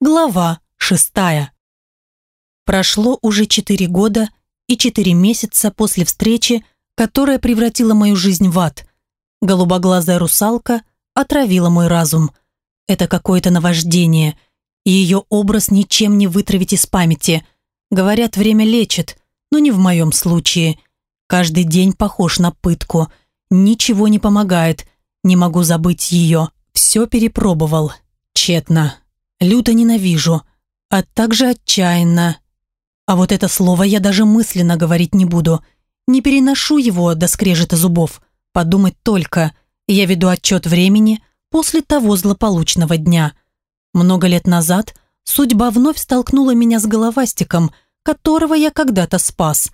Глава шестая. Прошло уже четыре года и четыре месяца после встречи, которая превратила мою жизнь в ад. Голубоглазая русалка отравила мой разум. Это какое-то наваждение. Ее образ ничем не вытравить из памяти. Говорят, время лечит, но не в моем случае. Каждый день похож на пытку. Ничего не помогает. Не могу забыть ее. Все перепробовал. Тщетно люто ненавижу, а также отчаянно. А вот это слово я даже мысленно говорить не буду. Не переношу его до скрежета зубов. Подумать только, я веду отчет времени после того злополучного дня. Много лет назад судьба вновь столкнула меня с головастиком, которого я когда-то спас.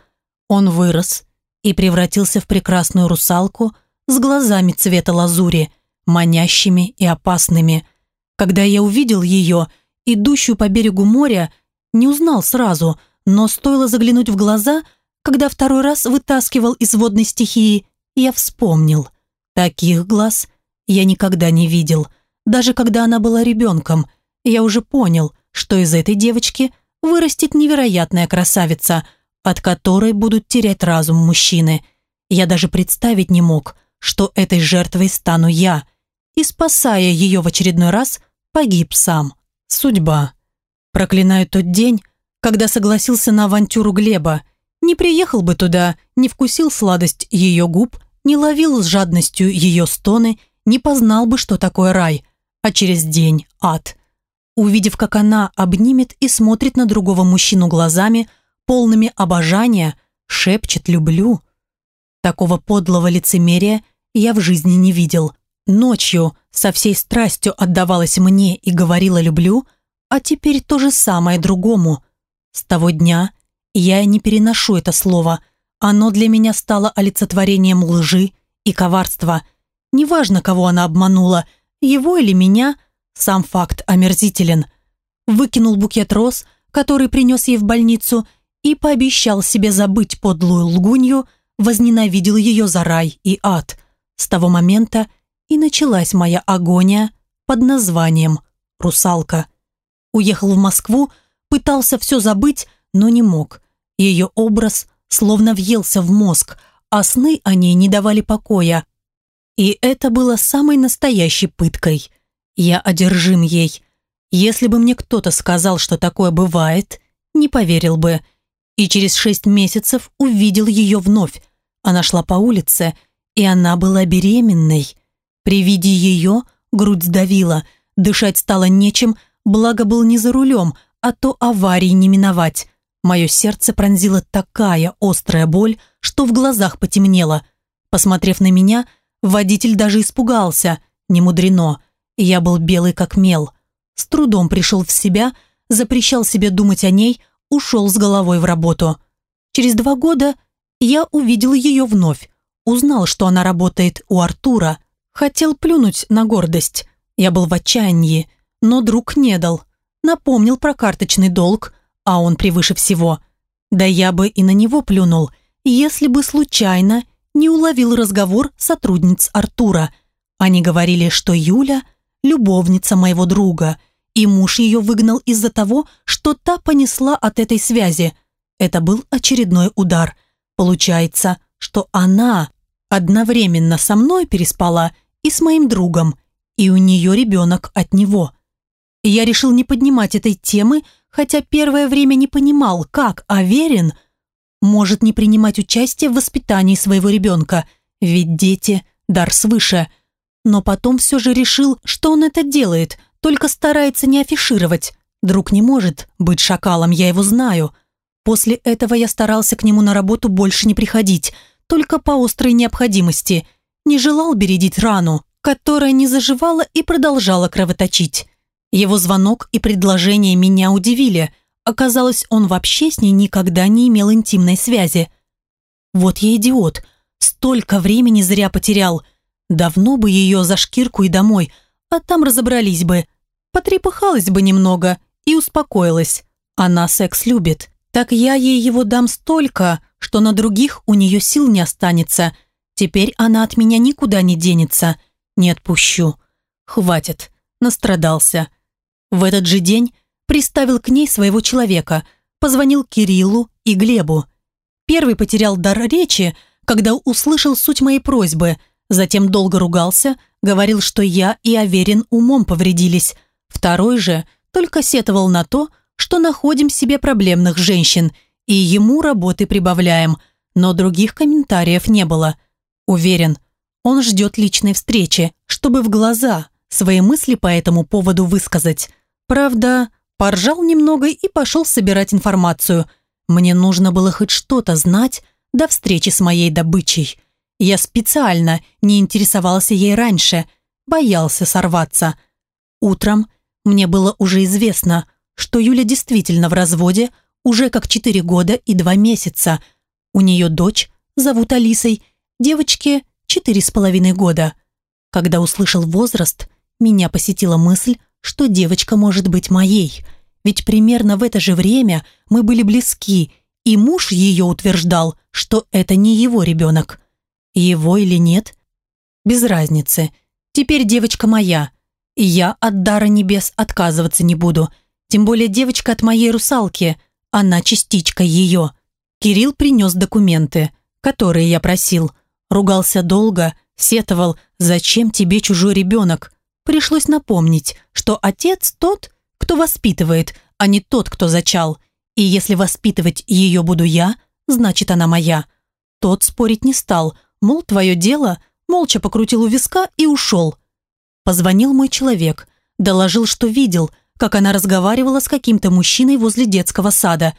Он вырос и превратился в прекрасную русалку с глазами цвета лазури, манящими и опасными – когда я увидел ее, идущую по берегу моря, не узнал сразу, но стоило заглянуть в глаза, когда второй раз вытаскивал из водной стихии, я вспомнил. Таких глаз я никогда не видел. Даже когда она была ребенком, я уже понял, что из этой девочки вырастет невероятная красавица, от которой будут терять разум мужчины. Я даже представить не мог, что этой жертвой стану я – и, спасая ее в очередной раз, погиб сам. Судьба. Проклинаю тот день, когда согласился на авантюру Глеба. Не приехал бы туда, не вкусил сладость ее губ, не ловил с жадностью ее стоны, не познал бы, что такое рай, а через день ад. Увидев, как она обнимет и смотрит на другого мужчину глазами, полными обожания, шепчет «люблю». Такого подлого лицемерия я в жизни не видел – Ночью со всей страстью отдавалась мне и говорила «люблю», а теперь то же самое другому. С того дня я не переношу это слово. Оно для меня стало олицетворением лжи и коварства. Неважно, кого она обманула, его или меня, сам факт омерзителен. Выкинул букет роз, который принес ей в больницу, и пообещал себе забыть подлую лгунью, возненавидел ее за рай и ад. С того момента и началась моя агония под названием «Русалка». Уехал в Москву, пытался все забыть, но не мог. Ее образ словно въелся в мозг, а сны о ней не давали покоя. И это было самой настоящей пыткой. Я одержим ей. Если бы мне кто-то сказал, что такое бывает, не поверил бы. И через шесть месяцев увидел ее вновь. Она шла по улице, и она была беременной. При виде ее грудь сдавила, дышать стало нечем, благо был не за рулем, а то аварии не миновать. Мое сердце пронзила такая острая боль, что в глазах потемнело. Посмотрев на меня, водитель даже испугался. Не мудрено. Я был белый как мел. С трудом пришел в себя, запрещал себе думать о ней, ушел с головой в работу. Через два года я увидел ее вновь. Узнал, что она работает у Артура. Хотел плюнуть на гордость. Я был в отчаянии, но друг не дал. Напомнил про карточный долг, а он превыше всего. Да я бы и на него плюнул, если бы случайно не уловил разговор сотрудниц Артура. Они говорили, что Юля – любовница моего друга, и муж ее выгнал из-за того, что та понесла от этой связи. Это был очередной удар. Получается, что она одновременно со мной переспала – и с моим другом, и у нее ребенок от него. Я решил не поднимать этой темы, хотя первое время не понимал, как Аверин может не принимать участие в воспитании своего ребенка, ведь дети – дар свыше. Но потом все же решил, что он это делает, только старается не афишировать. Друг не может быть шакалом, я его знаю. После этого я старался к нему на работу больше не приходить, только по острой необходимости – не желал бередить рану, которая не заживала и продолжала кровоточить. Его звонок и предложение меня удивили. Оказалось, он вообще с ней никогда не имел интимной связи. Вот я идиот. Столько времени зря потерял. Давно бы ее за шкирку и домой, а там разобрались бы. Потрепыхалась бы немного и успокоилась. Она секс любит. Так я ей его дам столько, что на других у нее сил не останется – Теперь она от меня никуда не денется. Не отпущу. Хватит. Настрадался. В этот же день приставил к ней своего человека, позвонил Кириллу и Глебу. Первый потерял дар речи, когда услышал суть моей просьбы, затем долго ругался, говорил, что я и Аверин умом повредились. Второй же только сетовал на то, что находим себе проблемных женщин и ему работы прибавляем, но других комментариев не было. Уверен, он ждет личной встречи, чтобы в глаза свои мысли по этому поводу высказать. Правда, поржал немного и пошел собирать информацию. Мне нужно было хоть что-то знать до встречи с моей добычей. Я специально не интересовался ей раньше, боялся сорваться. Утром мне было уже известно, что Юля действительно в разводе уже как 4 года и 2 месяца. У нее дочь, зовут Алисой, девочке четыре с половиной года. Когда услышал возраст, меня посетила мысль, что девочка может быть моей. Ведь примерно в это же время мы были близки, и муж ее утверждал, что это не его ребенок. Его или нет? Без разницы. Теперь девочка моя, и я от дара небес отказываться не буду. Тем более девочка от моей русалки, она частичка ее. Кирилл принес документы, которые я просил – Ругался долго, сетовал, зачем тебе чужой ребенок. Пришлось напомнить, что отец тот, кто воспитывает, а не тот, кто зачал. И если воспитывать ее буду я, значит она моя. Тот спорить не стал, мол, твое дело, молча покрутил у виска и ушел. Позвонил мой человек, доложил, что видел, как она разговаривала с каким-то мужчиной возле детского сада.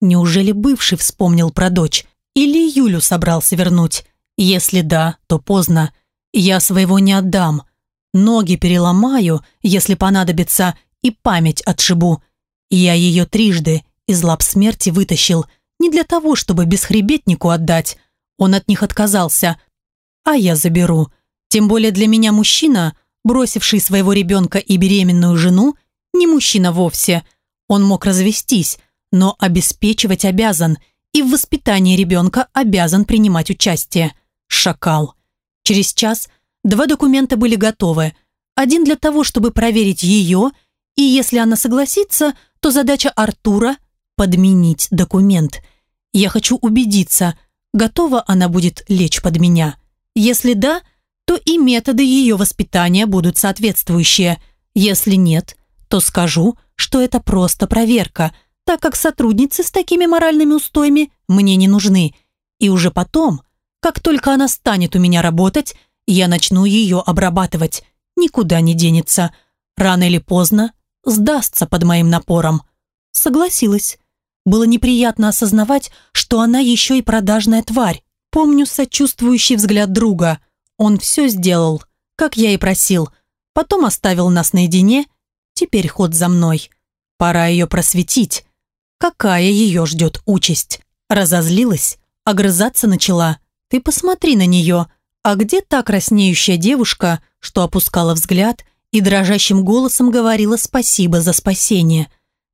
Неужели бывший вспомнил про дочь? Или Юлю собрался вернуть? Если да, то поздно. Я своего не отдам. Ноги переломаю, если понадобится, и память отшибу. Я ее трижды из лап смерти вытащил, не для того, чтобы бесхребетнику отдать. Он от них отказался. А я заберу. Тем более для меня мужчина, бросивший своего ребенка и беременную жену, не мужчина вовсе. Он мог развестись, но обеспечивать обязан и в воспитании ребенка обязан принимать участие. Шакал. Через час два документа были готовы. Один для того, чтобы проверить ее, и если она согласится, то задача Артура – подменить документ. Я хочу убедиться, готова она будет лечь под меня. Если да, то и методы ее воспитания будут соответствующие. Если нет, то скажу, что это просто проверка, так как сотрудницы с такими моральными устоями мне не нужны. И уже потом – как только она станет у меня работать, я начну ее обрабатывать. Никуда не денется. Рано или поздно сдастся под моим напором. Согласилась. Было неприятно осознавать, что она еще и продажная тварь. Помню сочувствующий взгляд друга. Он все сделал, как я и просил. Потом оставил нас наедине. Теперь ход за мной. Пора ее просветить. Какая ее ждет участь? Разозлилась, огрызаться начала. Ты посмотри на нее. А где та краснеющая девушка, что опускала взгляд и дрожащим голосом говорила спасибо за спасение?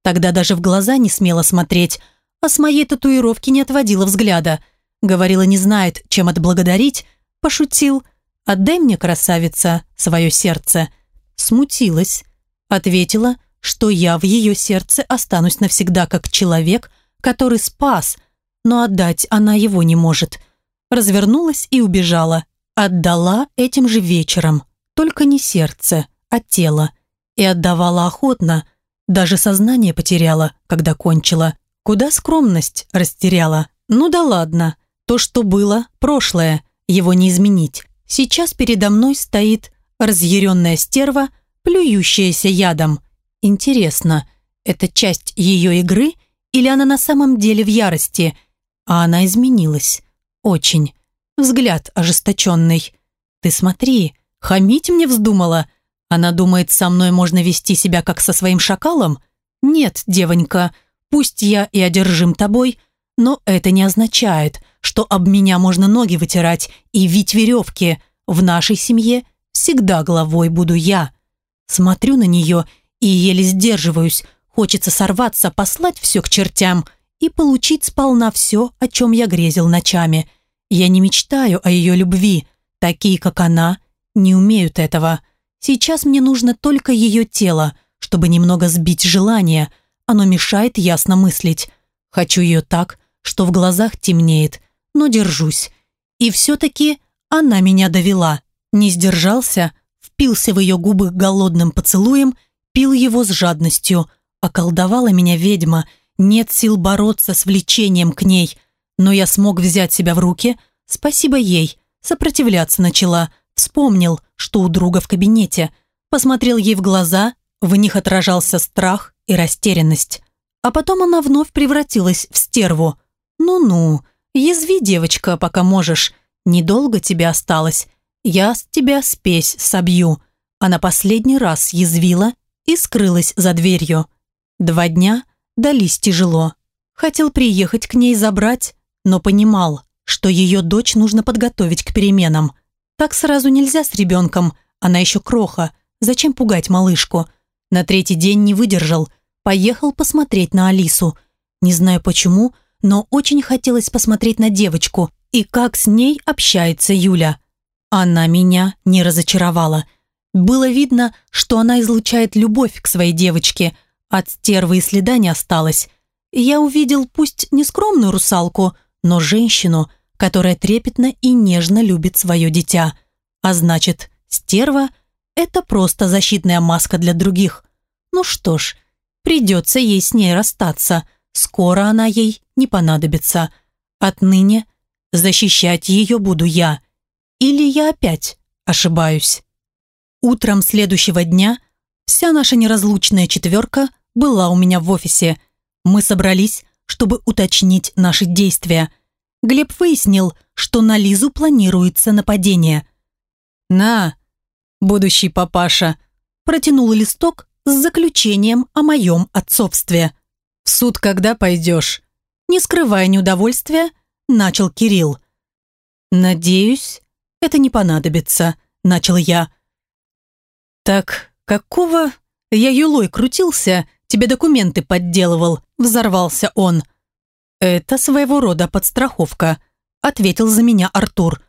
Тогда даже в глаза не смела смотреть, а с моей татуировки не отводила взгляда. Говорила, не знает, чем отблагодарить. Пошутил. «Отдай мне, красавица, свое сердце». Смутилась. Ответила, что я в ее сердце останусь навсегда как человек, который спас, но отдать она его не может – развернулась и убежала. Отдала этим же вечером, только не сердце, а тело. И отдавала охотно, даже сознание потеряла, когда кончила. Куда скромность растеряла. Ну да ладно, то, что было, прошлое, его не изменить. Сейчас передо мной стоит разъяренная стерва, плюющаяся ядом. Интересно, это часть ее игры или она на самом деле в ярости? А она изменилась. Очень. Взгляд ожесточенный. Ты смотри, хамить мне вздумала? Она думает, со мной можно вести себя как со своим шакалом? Нет, девонька, пусть я и одержим тобой, но это не означает, что об меня можно ноги вытирать и вить веревки. В нашей семье всегда главой буду я. Смотрю на нее и еле сдерживаюсь. Хочется сорваться, послать все к чертям – и получить сполна все, о чем я грезил ночами. Я не мечтаю о ее любви. Такие, как она, не умеют этого. Сейчас мне нужно только ее тело, чтобы немного сбить желание, оно мешает ясно мыслить. Хочу ее так, что в глазах темнеет, но держусь. И все-таки она меня довела. Не сдержался, впился в ее губы голодным поцелуем, пил его с жадностью. Околдовала меня ведьма, нет сил бороться с влечением к ней. Но я смог взять себя в руки, спасибо ей. Сопротивляться начала, вспомнил, что у друга в кабинете. Посмотрел ей в глаза, в них отражался страх и растерянность. А потом она вновь превратилась в стерву. «Ну-ну, язви, девочка, пока можешь. Недолго тебе осталось. Я с тебя спесь собью». Она последний раз язвила и скрылась за дверью. Два дня дались тяжело. Хотел приехать к ней забрать, но понимал, что ее дочь нужно подготовить к переменам. Так сразу нельзя с ребенком, она еще кроха. Зачем пугать малышку? На третий день не выдержал, поехал посмотреть на Алису. Не знаю почему, но очень хотелось посмотреть на девочку и как с ней общается Юля. Она меня не разочаровала. Было видно, что она излучает любовь к своей девочке. От стервы и следа не осталось. Я увидел пусть не скромную русалку, но женщину, которая трепетно и нежно любит свое дитя. А значит, стерва – это просто защитная маска для других. Ну что ж, придется ей с ней расстаться – Скоро она ей не понадобится. Отныне защищать ее буду я. Или я опять ошибаюсь. Утром следующего дня вся наша неразлучная четверка была у меня в офисе. Мы собрались, чтобы уточнить наши действия. Глеб выяснил, что на Лизу планируется нападение. «На, будущий папаша», протянул листок с заключением о моем отцовстве. «В суд когда пойдешь?» Не скрывая неудовольствия, начал Кирилл. «Надеюсь, это не понадобится», — начал я. «Так какого я юлой крутился, тебе документы подделывал», — взорвался он. «Это своего рода подстраховка», — ответил за меня Артур.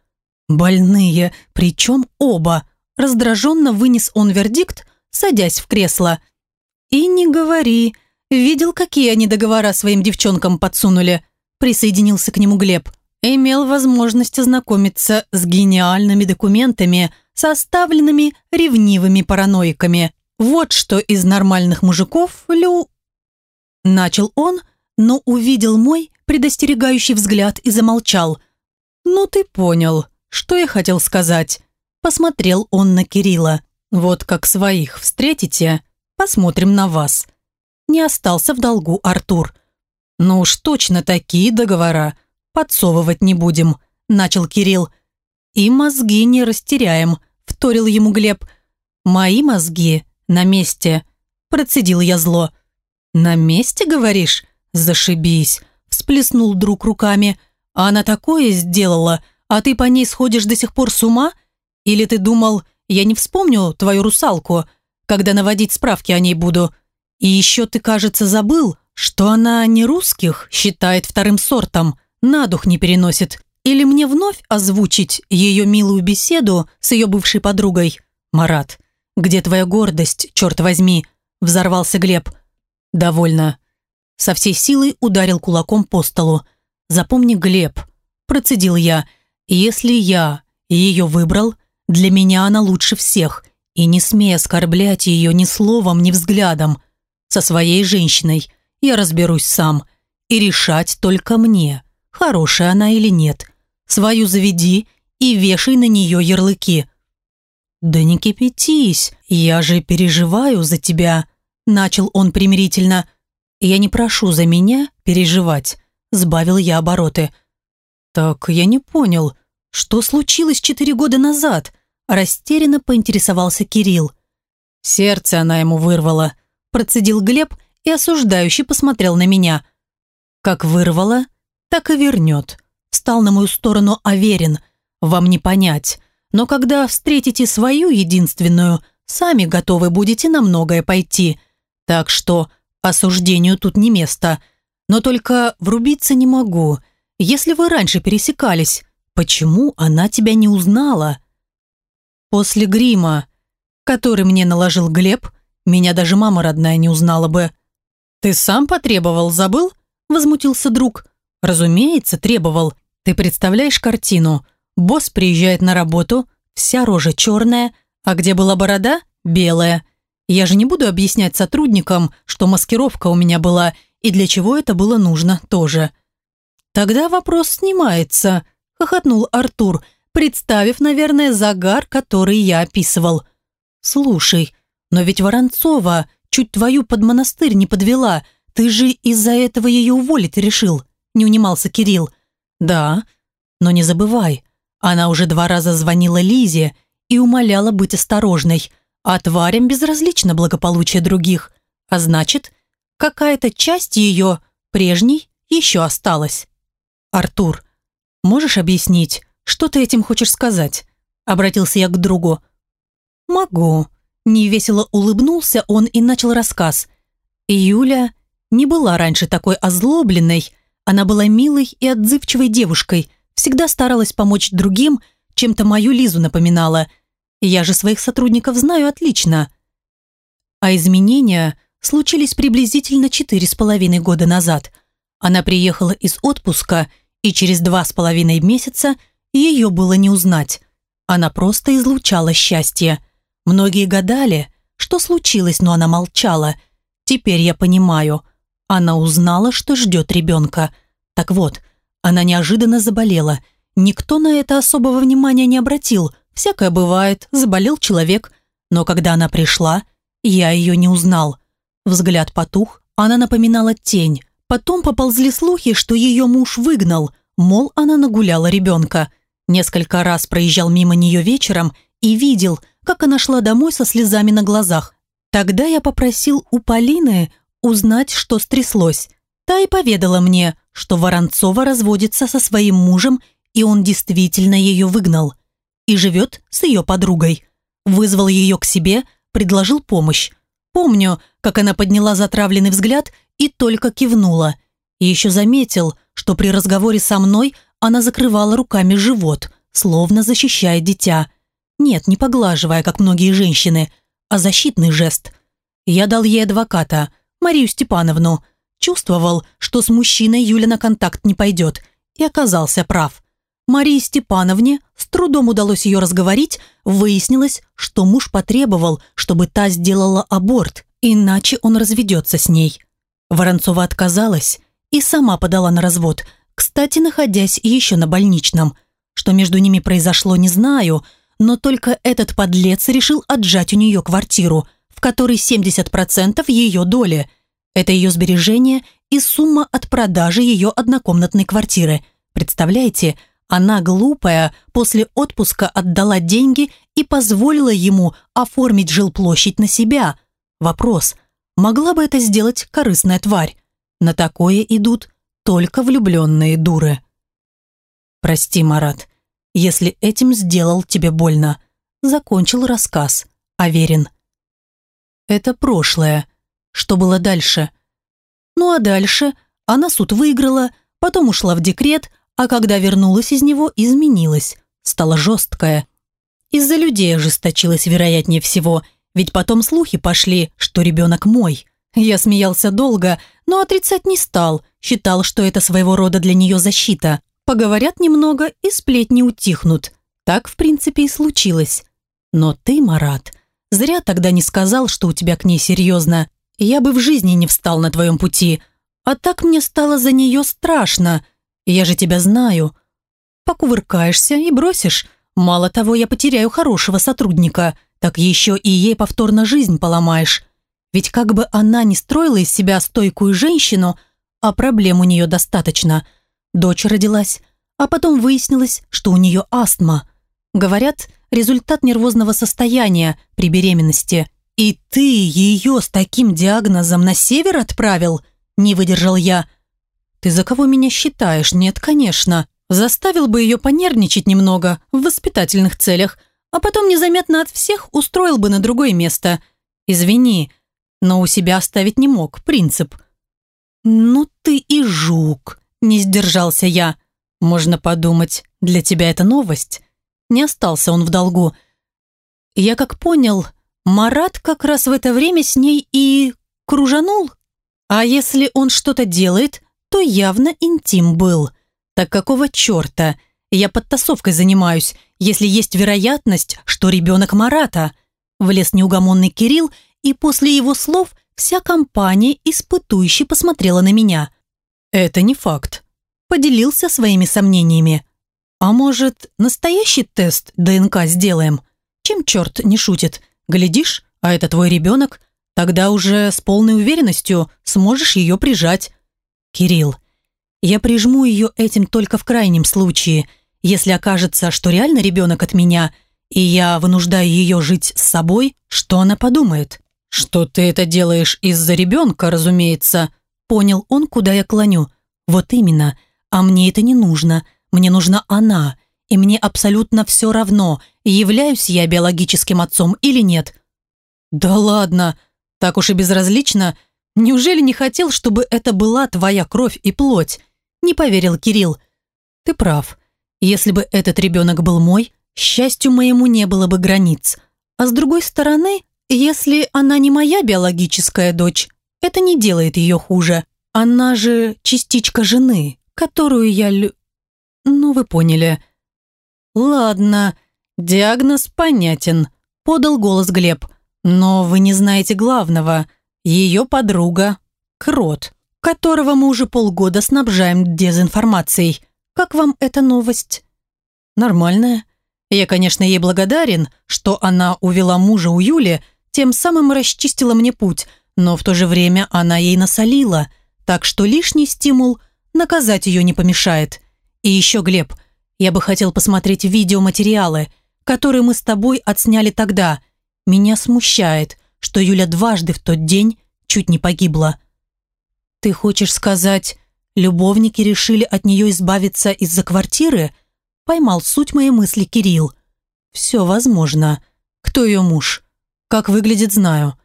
«Больные, причем оба», — раздраженно вынес он вердикт, садясь в кресло. «И не говори», Видел, какие они договора своим девчонкам подсунули. Присоединился к нему Глеб. Имел возможность ознакомиться с гениальными документами, составленными ревнивыми параноиками. Вот что из нормальных мужиков Лю... Начал он, но увидел мой предостерегающий взгляд и замолчал. «Ну ты понял, что я хотел сказать». Посмотрел он на Кирилла. «Вот как своих встретите, посмотрим на вас не остался в долгу Артур. «Ну уж точно такие договора подсовывать не будем», – начал Кирилл. «И мозги не растеряем», – вторил ему Глеб. «Мои мозги на месте», – процедил я зло. «На месте, говоришь? Зашибись», – всплеснул друг руками. «А она такое сделала, а ты по ней сходишь до сих пор с ума? Или ты думал, я не вспомню твою русалку, когда наводить справки о ней буду?» И еще ты, кажется, забыл, что она не русских считает вторым сортом, на дух не переносит. Или мне вновь озвучить ее милую беседу с ее бывшей подругой? Марат, где твоя гордость, черт возьми? Взорвался Глеб. Довольно. Со всей силой ударил кулаком по столу. Запомни, Глеб, процедил я, если я ее выбрал, для меня она лучше всех, и не смей оскорблять ее ни словом, ни взглядом со своей женщиной. Я разберусь сам. И решать только мне, хорошая она или нет. Свою заведи и вешай на нее ярлыки. «Да не кипятись, я же переживаю за тебя», – начал он примирительно. «Я не прошу за меня переживать», – сбавил я обороты. «Так я не понял, что случилось четыре года назад?» – растерянно поинтересовался Кирилл. Сердце она ему вырвала, процедил Глеб и осуждающий посмотрел на меня. Как вырвало, так и вернет. Встал на мою сторону Аверин. Вам не понять. Но когда встретите свою единственную, сами готовы будете на многое пойти. Так что осуждению тут не место. Но только врубиться не могу. Если вы раньше пересекались, почему она тебя не узнала? После грима, который мне наложил Глеб, меня даже мама родная не узнала бы. «Ты сам потребовал, забыл?» – возмутился друг. «Разумеется, требовал. Ты представляешь картину? Босс приезжает на работу, вся рожа черная, а где была борода – белая. Я же не буду объяснять сотрудникам, что маскировка у меня была и для чего это было нужно тоже». «Тогда вопрос снимается», – хохотнул Артур, представив, наверное, загар, который я описывал. «Слушай, но ведь Воронцова чуть твою под монастырь не подвела. Ты же из-за этого ее уволить решил», – не унимался Кирилл. «Да, но не забывай, она уже два раза звонила Лизе и умоляла быть осторожной, а тварям безразлично благополучие других, а значит, какая-то часть ее, прежней, еще осталась». «Артур, можешь объяснить, что ты этим хочешь сказать?» Обратился я к другу. «Могу». Невесело улыбнулся он и начал рассказ. Юля не была раньше такой озлобленной. Она была милой и отзывчивой девушкой, всегда старалась помочь другим, чем-то мою Лизу напоминала. Я же своих сотрудников знаю отлично. А изменения случились приблизительно четыре с половиной года назад. Она приехала из отпуска и через два с половиной месяца ее было не узнать. Она просто излучала счастье. Многие гадали, что случилось, но она молчала. Теперь я понимаю. Она узнала, что ждет ребенка. Так вот, она неожиданно заболела. Никто на это особого внимания не обратил. Всякое бывает, заболел человек. Но когда она пришла, я ее не узнал. Взгляд потух, она напоминала тень. Потом поползли слухи, что ее муж выгнал, мол, она нагуляла ребенка. Несколько раз проезжал мимо нее вечером и видел, как она шла домой со слезами на глазах. Тогда я попросил у Полины узнать, что стряслось. Та и поведала мне, что Воронцова разводится со своим мужем, и он действительно ее выгнал. И живет с ее подругой. Вызвал ее к себе, предложил помощь. Помню, как она подняла затравленный взгляд и только кивнула. И еще заметил, что при разговоре со мной она закрывала руками живот, словно защищая дитя. Нет, не поглаживая, как многие женщины, а защитный жест. Я дал ей адвоката, Марию Степановну. Чувствовал, что с мужчиной Юля на контакт не пойдет, и оказался прав. Марии Степановне с трудом удалось ее разговорить, выяснилось, что муж потребовал, чтобы та сделала аборт, иначе он разведется с ней. Воронцова отказалась и сама подала на развод, кстати, находясь еще на больничном. Что между ними произошло, не знаю, но только этот подлец решил отжать у нее квартиру, в которой 70% ее доли. Это ее сбережение и сумма от продажи ее однокомнатной квартиры. Представляете, она, глупая, после отпуска отдала деньги и позволила ему оформить жилплощадь на себя. Вопрос, могла бы это сделать корыстная тварь? На такое идут только влюбленные дуры. «Прости, Марат, если этим сделал тебе больно», закончил рассказ Аверин. «Это прошлое. Что было дальше?» «Ну а дальше она суд выиграла, потом ушла в декрет, а когда вернулась из него, изменилась, стала жесткая. Из-за людей ожесточилась, вероятнее всего, ведь потом слухи пошли, что ребенок мой. Я смеялся долго, но отрицать не стал, считал, что это своего рода для нее защита. Поговорят немного и сплетни утихнут. Так, в принципе, и случилось. Но ты, Марат, зря тогда не сказал, что у тебя к ней серьезно. Я бы в жизни не встал на твоем пути. А так мне стало за нее страшно. Я же тебя знаю. Покувыркаешься и бросишь. Мало того, я потеряю хорошего сотрудника, так еще и ей повторно жизнь поломаешь. Ведь как бы она ни строила из себя стойкую женщину, а проблем у нее достаточно. Дочь родилась, а потом выяснилось, что у нее астма. Говорят, результат нервозного состояния при беременности. «И ты ее с таким диагнозом на север отправил?» – не выдержал я. «Ты за кого меня считаешь? Нет, конечно. Заставил бы ее понервничать немного в воспитательных целях, а потом незаметно от всех устроил бы на другое место. Извини, но у себя оставить не мог, принцип. «Ну ты и жук», – не сдержался я. «Можно подумать, для тебя это новость». Не остался он в долгу. Я как понял, Марат как раз в это время с ней и кружанул. А если он что-то делает, то явно интим был. Так какого черта? Я подтасовкой занимаюсь, если есть вероятность, что ребенок Марата. Влез неугомонный Кирилл, и после его слов вся компания испытующе посмотрела на меня. Это не факт. Поделился своими сомнениями. А может, настоящий тест ДНК сделаем? Чем черт не шутит? Глядишь, а это твой ребенок – Тогда уже с полной уверенностью сможешь ее прижать. Кирилл, я прижму ее этим только в крайнем случае, если окажется, что реально ребенок от меня, и я вынуждаю ее жить с собой, что она подумает? Что ты это делаешь из-за ребенка, разумеется. Понял он, куда я клоню. Вот именно. А мне это не нужно. Мне нужна она. И мне абсолютно все равно, являюсь я биологическим отцом или нет. Да ладно, так уж и безразлично. Неужели не хотел, чтобы это была твоя кровь и плоть? Не поверил Кирилл. Ты прав. Если бы этот ребенок был мой, счастью моему не было бы границ. А с другой стороны, если она не моя биологическая дочь, это не делает ее хуже. Она же частичка жены, которую я лю... Ну, вы поняли. Ладно, диагноз понятен, подал голос Глеб. Но вы не знаете главного. Ее подруга – Крот, которого мы уже полгода снабжаем дезинформацией. Как вам эта новость? Нормальная. Я, конечно, ей благодарен, что она увела мужа у Юли, тем самым расчистила мне путь, но в то же время она ей насолила, так что лишний стимул наказать ее не помешает. И еще, Глеб, я бы хотел посмотреть видеоматериалы, которые мы с тобой отсняли тогда – меня смущает, что Юля дважды в тот день чуть не погибла. Ты хочешь сказать, любовники решили от нее избавиться из-за квартиры? Поймал суть моей мысли Кирилл. Все возможно. Кто ее муж? Как выглядит, знаю.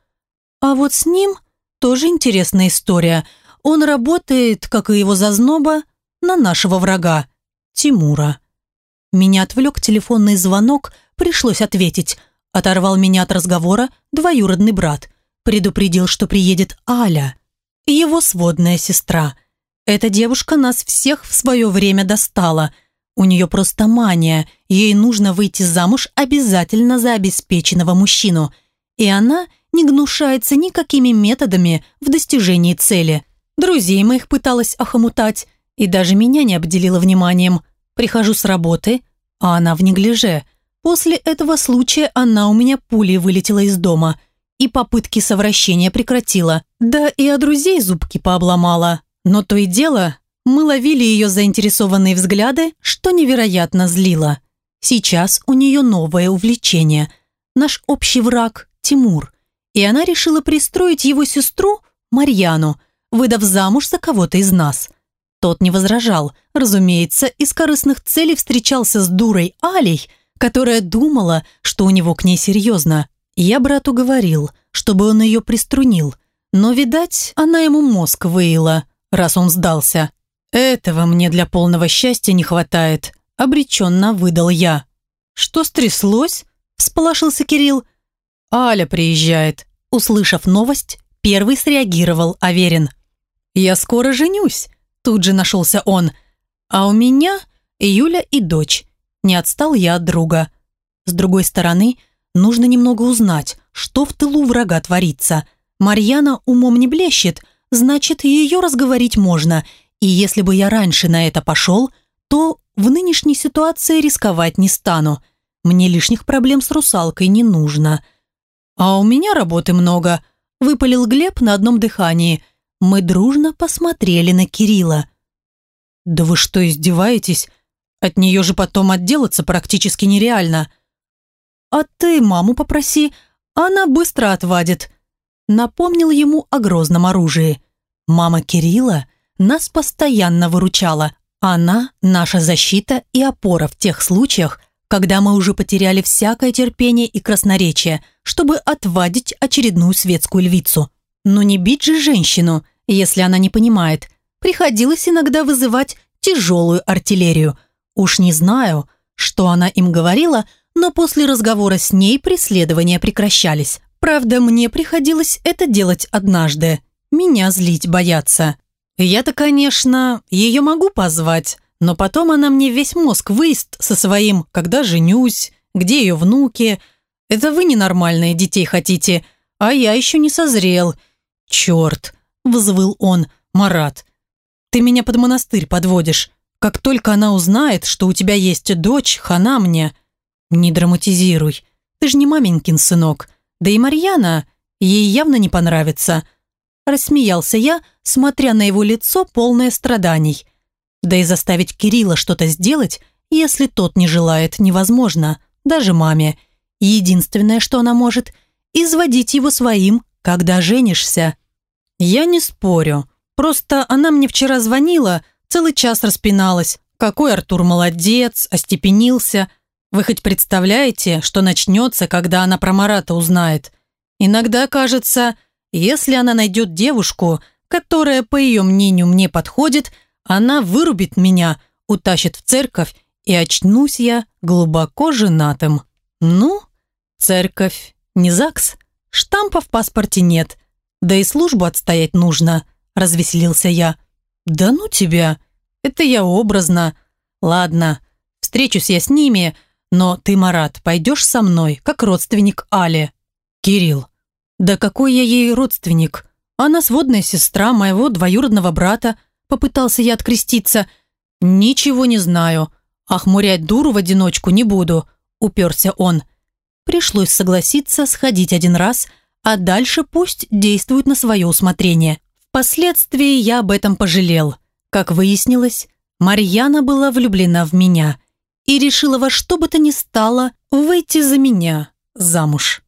А вот с ним тоже интересная история. Он работает, как и его зазноба, на нашего врага, Тимура. Меня отвлек телефонный звонок, пришлось ответить – Оторвал меня от разговора двоюродный брат. Предупредил, что приедет Аля, его сводная сестра. Эта девушка нас всех в свое время достала. У нее просто мания, ей нужно выйти замуж обязательно за обеспеченного мужчину. И она не гнушается никакими методами в достижении цели. Друзей моих пыталась охомутать, и даже меня не обделила вниманием. Прихожу с работы, а она в неглиже – После этого случая она у меня пулей вылетела из дома и попытки совращения прекратила. Да и о друзей зубки пообломала. Но то и дело, мы ловили ее заинтересованные взгляды, что невероятно злило. Сейчас у нее новое увлечение. Наш общий враг Тимур. И она решила пристроить его сестру, Марьяну, выдав замуж за кого-то из нас. Тот не возражал, разумеется, из корыстных целей встречался с дурой Алей – которая думала, что у него к ней серьезно. Я брату говорил, чтобы он ее приструнил, но, видать, она ему мозг выила, раз он сдался. «Этого мне для полного счастья не хватает», – обреченно выдал я. «Что стряслось?» – всполошился Кирилл. «Аля приезжает». Услышав новость, первый среагировал Аверин. «Я скоро женюсь», – тут же нашелся он. «А у меня Юля и дочь. Не отстал я от друга. С другой стороны, нужно немного узнать, что в тылу врага творится. Марьяна умом не блещет, значит, ее разговорить можно. И если бы я раньше на это пошел, то в нынешней ситуации рисковать не стану. Мне лишних проблем с русалкой не нужно. А у меня работы много, выпалил Глеб на одном дыхании. Мы дружно посмотрели на Кирилла. «Да вы что, издеваетесь? От нее же потом отделаться практически нереально. А ты маму попроси, она быстро отвадит. Напомнил ему о грозном оружии. Мама Кирилла нас постоянно выручала. Она – наша защита и опора в тех случаях, когда мы уже потеряли всякое терпение и красноречие, чтобы отвадить очередную светскую львицу. Но не бить же женщину, если она не понимает. Приходилось иногда вызывать тяжелую артиллерию – Уж не знаю, что она им говорила, но после разговора с ней преследования прекращались. Правда, мне приходилось это делать однажды. меня злить боятся. Я-то, конечно, ее могу позвать, но потом она мне весь мозг выест со своим «когда женюсь», «где ее внуки». Это вы ненормальные детей хотите, а я еще не созрел. Черт, взвыл он, Марат. Ты меня под монастырь подводишь. Как только она узнает, что у тебя есть дочь, хана мне. Не драматизируй. Ты же не маменькин сынок. Да и Марьяна, ей явно не понравится. Рассмеялся я, смотря на его лицо, полное страданий. Да и заставить Кирилла что-то сделать, если тот не желает, невозможно, даже маме. Единственное, что она может, изводить его своим, когда женишься. Я не спорю. Просто она мне вчера звонила, целый час распиналась. Какой Артур молодец, остепенился. Вы хоть представляете, что начнется, когда она про Марата узнает? Иногда кажется, если она найдет девушку, которая, по ее мнению, мне подходит, она вырубит меня, утащит в церковь, и очнусь я глубоко женатым. Ну, церковь, не ЗАГС, штампа в паспорте нет, да и службу отстоять нужно, развеселился я. Да ну тебя, это я образно. Ладно, встречусь я с ними, но ты, Марат, пойдешь со мной, как родственник Али. Кирилл, «Да какой я ей родственник? Она сводная сестра моего двоюродного брата. Попытался я откреститься. Ничего не знаю. Охмурять дуру в одиночку не буду», – уперся он. Пришлось согласиться сходить один раз, а дальше пусть действует на свое усмотрение. Впоследствии я об этом пожалел. Как выяснилось, Марьяна была влюблена в меня и решила во что бы то ни стало выйти за меня замуж.